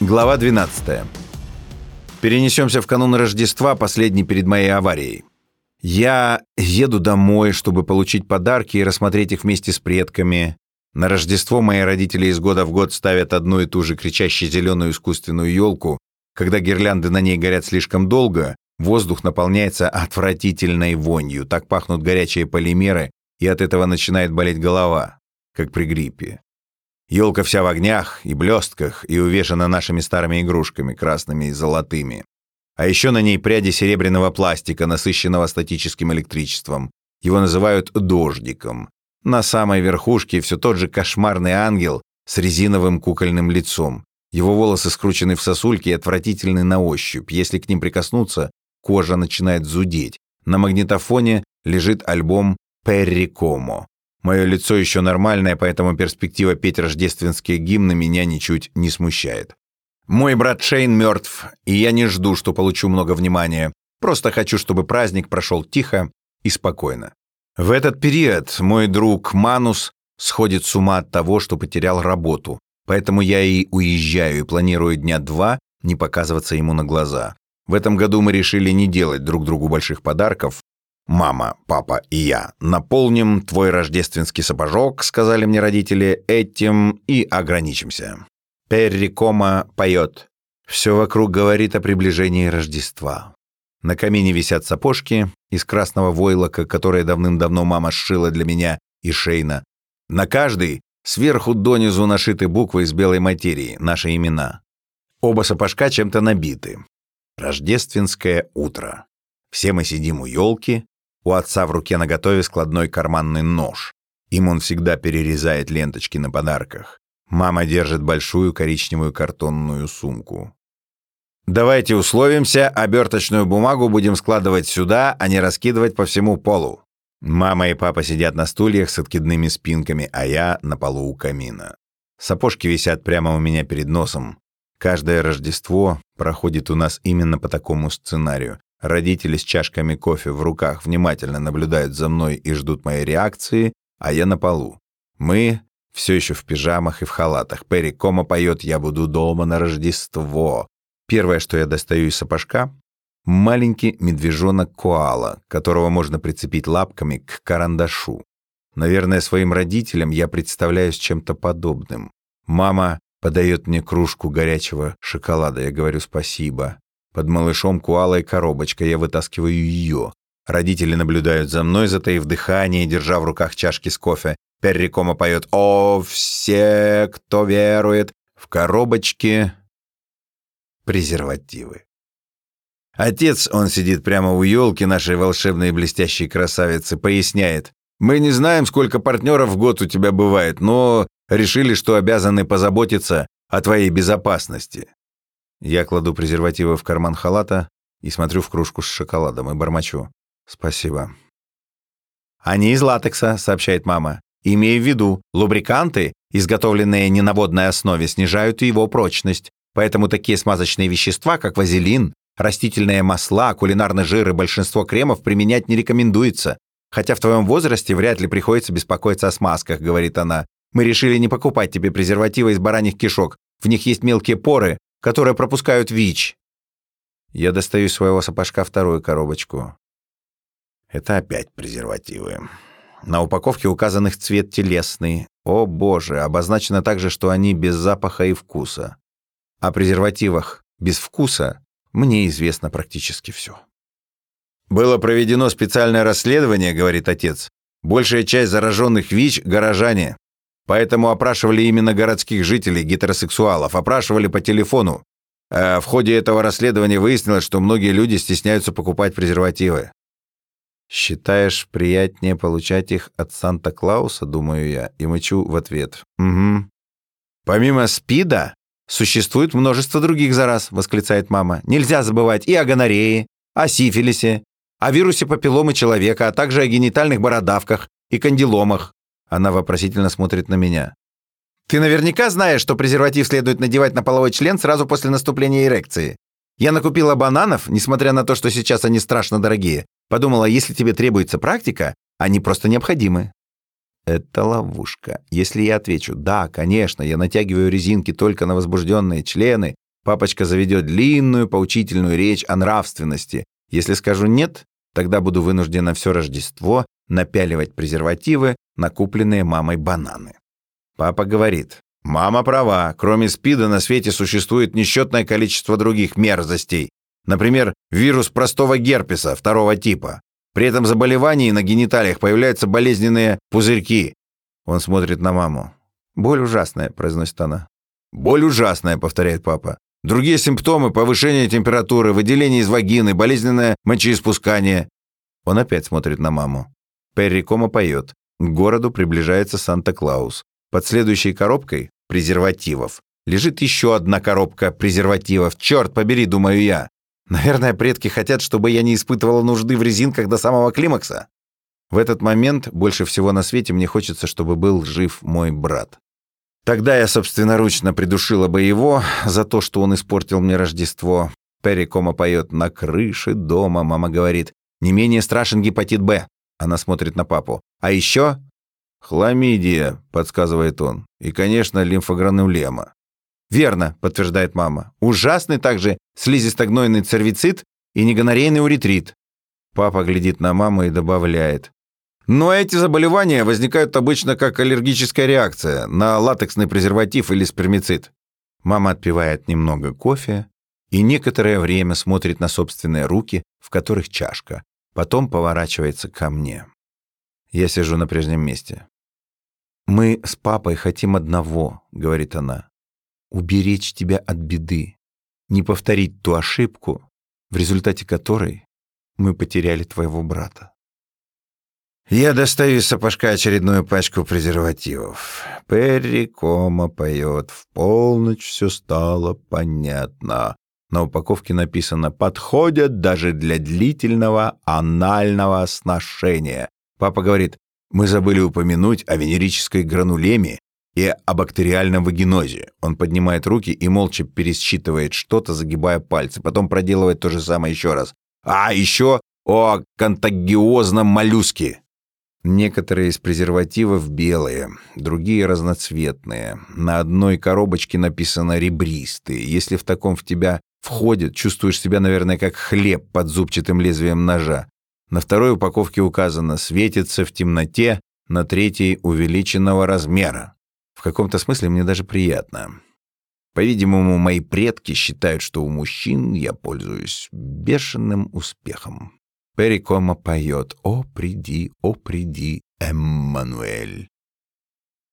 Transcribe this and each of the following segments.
Глава 12. Перенесемся в канун Рождества, последний перед моей аварией. Я еду домой, чтобы получить подарки и рассмотреть их вместе с предками. На Рождество мои родители из года в год ставят одну и ту же кричащую зеленую искусственную елку. Когда гирлянды на ней горят слишком долго, воздух наполняется отвратительной вонью. Так пахнут горячие полимеры, и от этого начинает болеть голова, как при гриппе. Елка вся в огнях и блестках и увешана нашими старыми игрушками, красными и золотыми. А еще на ней пряди серебряного пластика, насыщенного статическим электричеством. Его называют «дождиком». На самой верхушке все тот же кошмарный ангел с резиновым кукольным лицом. Его волосы скручены в сосульки и отвратительны на ощупь. Если к ним прикоснуться, кожа начинает зудеть. На магнитофоне лежит альбом «Перри Комо». Мое лицо еще нормальное, поэтому перспектива петь рождественские гимны меня ничуть не смущает. Мой брат Шейн мертв, и я не жду, что получу много внимания. Просто хочу, чтобы праздник прошел тихо и спокойно. В этот период мой друг Манус сходит с ума от того, что потерял работу, поэтому я и уезжаю и планирую дня два не показываться ему на глаза. В этом году мы решили не делать друг другу больших подарков, «Мама, папа и я наполним твой рождественский сапожок», сказали мне родители, «этим и ограничимся». Перри Кома поет. Все вокруг говорит о приближении Рождества. На камине висят сапожки из красного войлока, которые давным-давно мама сшила для меня и Шейна. На каждый сверху донизу нашиты буквы из белой материи, наши имена. Оба сапожка чем-то набиты. Рождественское утро. Все мы сидим у елки, у отца в руке наготове складной карманный нож. Им он всегда перерезает ленточки на подарках. Мама держит большую коричневую картонную сумку. «Давайте условимся, оберточную бумагу будем складывать сюда, а не раскидывать по всему полу». Мама и папа сидят на стульях с откидными спинками, а я на полу у камина. Сапожки висят прямо у меня перед носом. Каждое Рождество проходит у нас именно по такому сценарию. Родители с чашками кофе в руках внимательно наблюдают за мной и ждут моей реакции, а я на полу. Мы все еще в пижамах и в халатах. Перри Кома поет «Я буду дома на Рождество». Первое, что я достаю из сапожка — маленький медвежонок-коала, которого можно прицепить лапками к карандашу. Наверное, своим родителям я представляюсь чем-то подобным. Мама подает мне кружку горячего шоколада. Я говорю спасибо. Под малышом куалой коробочка, я вытаскиваю ее. Родители наблюдают за мной, затаив дыхание, держа в руках чашки с кофе. Перрикома поет «О, все, кто верует!» В коробочке презервативы. Отец, он сидит прямо у елки нашей волшебной блестящей красавицы, поясняет. «Мы не знаем, сколько партнеров в год у тебя бывает, но решили, что обязаны позаботиться о твоей безопасности. Я кладу презервативы в карман халата и смотрю в кружку с шоколадом и бормочу. «Спасибо». «Они из латекса», — сообщает мама. «Имея в виду, лубриканты, изготовленные не на водной основе, снижают его прочность, поэтому такие смазочные вещества, как вазелин, растительные масла, кулинарный жир и большинство кремов применять не рекомендуется. Хотя в твоем возрасте вряд ли приходится беспокоиться о смазках», — говорит она. «Мы решили не покупать тебе презервативы из бараньих кишок. В них есть мелкие поры, которые пропускают ВИЧ. Я достаю из своего сапожка вторую коробочку. Это опять презервативы. На упаковке указан их цвет телесный. О боже, обозначено также, что они без запаха и вкуса. О презервативах без вкуса мне известно практически все. «Было проведено специальное расследование», — говорит отец. «Большая часть зараженных ВИЧ — горожане. Поэтому опрашивали именно городских жителей, гетеросексуалов, опрашивали по телефону. А в ходе этого расследования выяснилось, что многие люди стесняются покупать презервативы. «Считаешь, приятнее получать их от Санта-Клауса, думаю я, и мычу в ответ. Угу. Помимо СПИДа, существует множество других зараз, восклицает мама. Нельзя забывать и о гонорее, о сифилисе, о вирусе папилломы человека, а также о генитальных бородавках и кандиломах. Она вопросительно смотрит на меня. «Ты наверняка знаешь, что презерватив следует надевать на половой член сразу после наступления эрекции. Я накупила бананов, несмотря на то, что сейчас они страшно дорогие. Подумала, если тебе требуется практика, они просто необходимы». Это ловушка. Если я отвечу «да, конечно, я натягиваю резинки только на возбужденные члены», Папочка заведет длинную поучительную речь о нравственности. Если скажу «нет», тогда буду вынужден на все Рождество напяливать презервативы на купленные мамой бананы. Папа говорит, «Мама права, кроме СПИДа на свете существует несчетное количество других мерзостей. Например, вирус простого герпеса второго типа. При этом заболевании на гениталиях появляются болезненные пузырьки». Он смотрит на маму. «Боль ужасная», — произносит она. «Боль ужасная», — повторяет папа. Другие симптомы – повышение температуры, выделение из вагины, болезненное мочеиспускание. Он опять смотрит на маму. Перри Кома поет. К городу приближается Санта-Клаус. Под следующей коробкой – презервативов. Лежит еще одна коробка презервативов. Черт побери, думаю я. Наверное, предки хотят, чтобы я не испытывала нужды в резинках до самого климакса. В этот момент больше всего на свете мне хочется, чтобы был жив мой брат. Тогда я собственноручно придушила бы его за то, что он испортил мне Рождество. Перри Кома поет «На крыше дома», мама говорит. «Не менее страшен гепатит Б». Она смотрит на папу. «А еще?» «Хламидия», — подсказывает он. «И, конечно, лимфогранулема». «Верно», — подтверждает мама. «Ужасный также слизистогнойный цервицит и негонорейный уретрит». Папа глядит на маму и добавляет. Но эти заболевания возникают обычно как аллергическая реакция на латексный презерватив или спермицид. Мама отпивает немного кофе и некоторое время смотрит на собственные руки, в которых чашка. Потом поворачивается ко мне. Я сижу на прежнем месте. «Мы с папой хотим одного», — говорит она. «Уберечь тебя от беды, не повторить ту ошибку, в результате которой мы потеряли твоего брата». Я достаю из сапожка очередную пачку презервативов. Перри Кома поет. В полночь все стало понятно. На упаковке написано «Подходят даже для длительного анального сношения». Папа говорит, мы забыли упомянуть о венерической гранулеме и о бактериальном вагинозе. Он поднимает руки и молча пересчитывает что-то, загибая пальцы. Потом проделывает то же самое еще раз. А еще о контагиозном моллюске. Некоторые из презервативов белые, другие разноцветные. На одной коробочке написано «ребристые». Если в таком в тебя входит, чувствуешь себя, наверное, как хлеб под зубчатым лезвием ножа. На второй упаковке указано «светится в темноте», на третьей «увеличенного размера». В каком-то смысле мне даже приятно. По-видимому, мои предки считают, что у мужчин я пользуюсь бешеным успехом. Перикома поет «О, приди, о, приди, Эммануэль».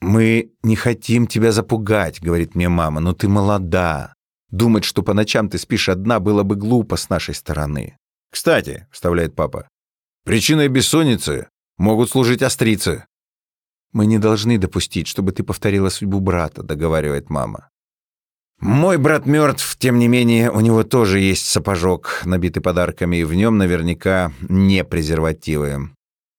«Мы не хотим тебя запугать», — говорит мне мама, — «но ты молода. Думать, что по ночам ты спишь одна, было бы глупо с нашей стороны». «Кстати», — вставляет папа, — «причиной бессонницы могут служить острицы». «Мы не должны допустить, чтобы ты повторила судьбу брата», — договаривает мама. Мой брат мертв, тем не менее, у него тоже есть сапожок, набитый подарками, и в нем наверняка не презервативы.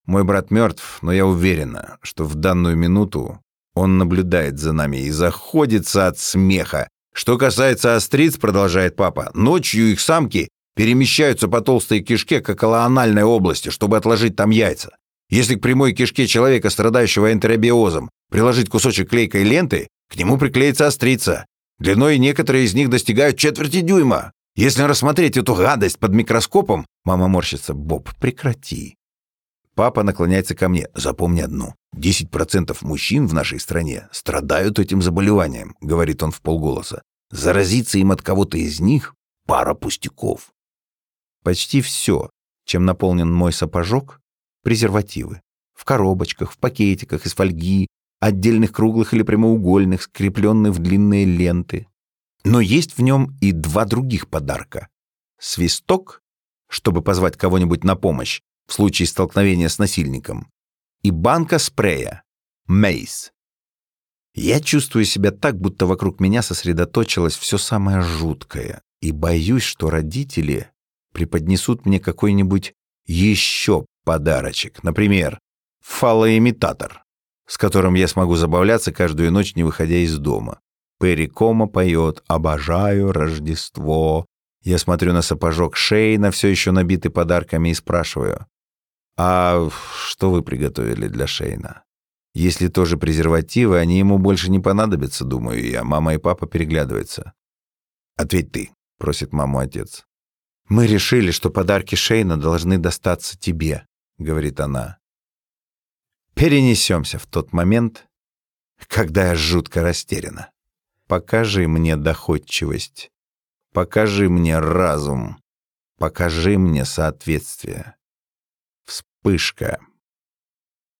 Мой брат мертв, но я уверена, что в данную минуту он наблюдает за нами и заходится от смеха. Что касается остриц, продолжает папа, ночью их самки перемещаются по толстой кишке к околоанальной области, чтобы отложить там яйца. Если к прямой кишке человека, страдающего энтеробиозом, приложить кусочек клейкой ленты, к нему приклеится острица. Длиной некоторые из них достигают четверти дюйма. Если рассмотреть эту гадость под микроскопом, мама морщится. Боб, прекрати. Папа наклоняется ко мне. Запомни одно. 10% мужчин в нашей стране страдают этим заболеванием, говорит он в полголоса. Заразиться им от кого-то из них — пара пустяков. Почти все, чем наполнен мой сапожок — презервативы. В коробочках, в пакетиках из фольги, отдельных круглых или прямоугольных, скрепленных в длинные ленты. Но есть в нем и два других подарка. Свисток, чтобы позвать кого-нибудь на помощь в случае столкновения с насильником, и банка спрея, мейс. Я чувствую себя так, будто вокруг меня сосредоточилось все самое жуткое, и боюсь, что родители преподнесут мне какой-нибудь еще подарочек, например, фалоимитатор с которым я смогу забавляться каждую ночь, не выходя из дома. Перри Кома поет «Обожаю Рождество». Я смотрю на сапожок Шейна, все еще набитый подарками, и спрашиваю, «А что вы приготовили для Шейна?» Если тоже презервативы, они ему больше не понадобятся, думаю я. Мама и папа переглядываются. «Ответь ты», — просит маму отец. «Мы решили, что подарки Шейна должны достаться тебе», — говорит она. Перенесемся в тот момент, когда я жутко растеряна. Покажи мне доходчивость. Покажи мне разум. Покажи мне соответствие. Вспышка.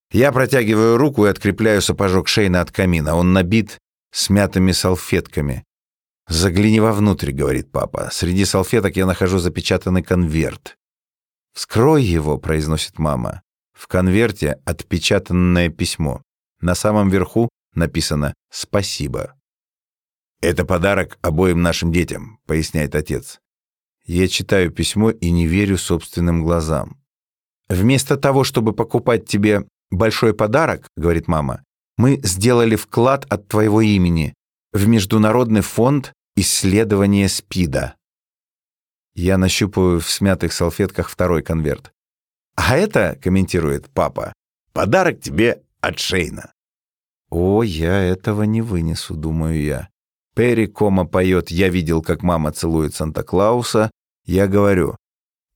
Я протягиваю руку и открепляю сапожок Шейна от камина. Он набит смятыми салфетками. «Загляни вовнутрь», — говорит папа. «Среди салфеток я нахожу запечатанный конверт». «Вскрой его», — произносит мама. В конверте отпечатанное письмо. На самом верху написано «Спасибо». «Это подарок обоим нашим детям», — поясняет отец. Я читаю письмо и не верю собственным глазам. «Вместо того, чтобы покупать тебе большой подарок, — говорит мама, — мы сделали вклад от твоего имени в Международный фонд исследования СПИДа». Я нащупываю в смятых салфетках второй конверт. «А это, — комментирует папа, — подарок тебе от Шейна». «О, я этого не вынесу», — думаю я. Перри Кома поет «Я видел, как мама целует Санта-Клауса». Я говорю,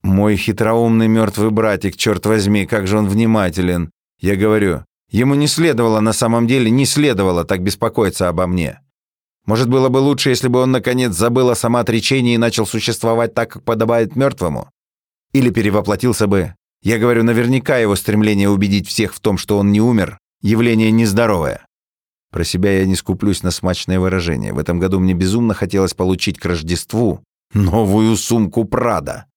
«Мой хитроумный мертвый братик, черт возьми, как же он внимателен». Я говорю, ему не следовало на самом деле, не следовало так беспокоиться обо мне. Может, было бы лучше, если бы он, наконец, забыл о самоотречении и начал существовать так, как подобает мертвому? Или перевоплотился бы? Я говорю, наверняка его стремление убедить всех в том, что он не умер, явление нездоровое. Про себя я не скуплюсь на смачное выражение. В этом году мне безумно хотелось получить к Рождеству новую сумку Прада.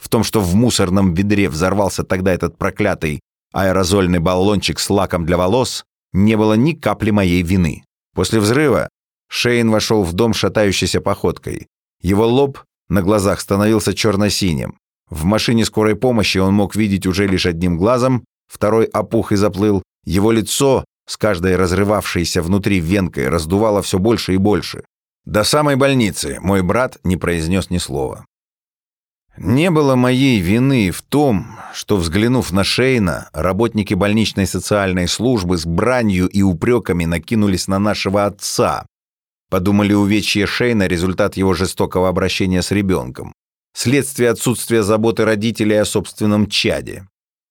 В том, что в мусорном ведре взорвался тогда этот проклятый аэрозольный баллончик с лаком для волос, не было ни капли моей вины. После взрыва Шейн вошел в дом шатающейся походкой. Его лоб на глазах становился черно-синим. В машине скорой помощи он мог видеть уже лишь одним глазом, второй опух и заплыл. Его лицо с каждой разрывавшейся внутри венкой раздувало все больше и больше. До самой больницы мой брат не произнес ни слова. Не было моей вины в том, что, взглянув на Шейна, работники больничной социальной службы с бранью и упреками накинулись на нашего отца. Подумали, увечье Шейна – результат его жестокого обращения с ребенком. Следствие отсутствия заботы родителей о собственном чаде.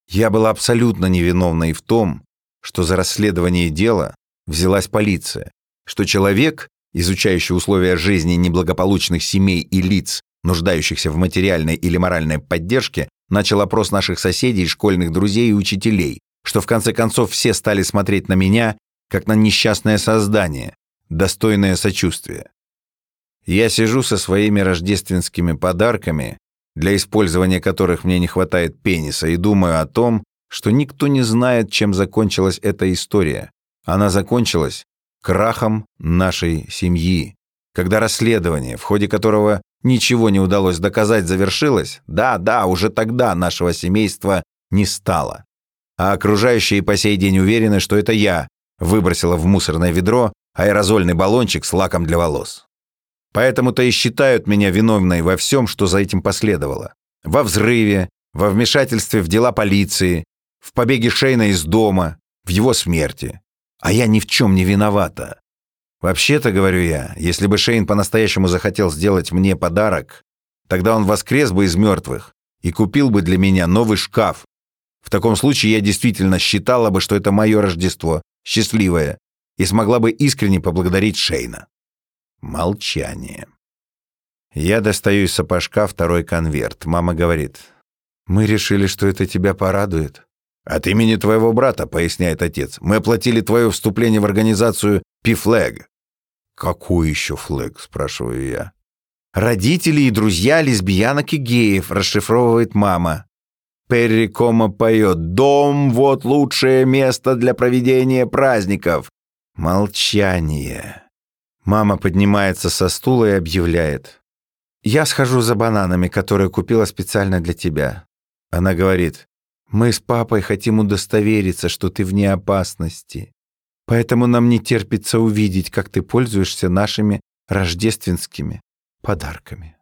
Я была абсолютно невиновна и в том, что за расследование дела взялась полиция, что человек, изучающий условия жизни неблагополучных семей и лиц, нуждающихся в материальной или моральной поддержке, начал опрос наших соседей, школьных друзей и учителей, что в конце концов все стали смотреть на меня, как на несчастное создание, достойное сочувствия. Я сижу со своими рождественскими подарками, для использования которых мне не хватает пениса, и думаю о том, что никто не знает, чем закончилась эта история. Она закончилась крахом нашей семьи. Когда расследование, в ходе которого ничего не удалось доказать, завершилось, да, да, уже тогда нашего семейства не стало. А окружающие по сей день уверены, что это я выбросила в мусорное ведро аэрозольный баллончик с лаком для волос. Поэтому-то и считают меня виновной во всем, что за этим последовало. Во взрыве, во вмешательстве в дела полиции, в побеге Шейна из дома, в его смерти. А я ни в чем не виновата. Вообще-то, говорю я, если бы Шейн по-настоящему захотел сделать мне подарок, тогда он воскрес бы из мертвых и купил бы для меня новый шкаф. В таком случае я действительно считала бы, что это мое Рождество, счастливое, и смогла бы искренне поблагодарить Шейна. Молчание. Я достаю из сапожка второй конверт. Мама говорит, «Мы решили, что это тебя порадует». «От имени твоего брата», — поясняет отец, «мы оплатили твое вступление в организацию Пифлэг». «Какой еще флэг?» — спрашиваю я. «Родители и друзья лесбиянок и геев», — расшифровывает мама. Перри Кома поет «Дом — вот лучшее место для проведения праздников». Молчание. Мама поднимается со стула и объявляет. «Я схожу за бананами, которые купила специально для тебя». Она говорит, «Мы с папой хотим удостовериться, что ты вне опасности. Поэтому нам не терпится увидеть, как ты пользуешься нашими рождественскими подарками».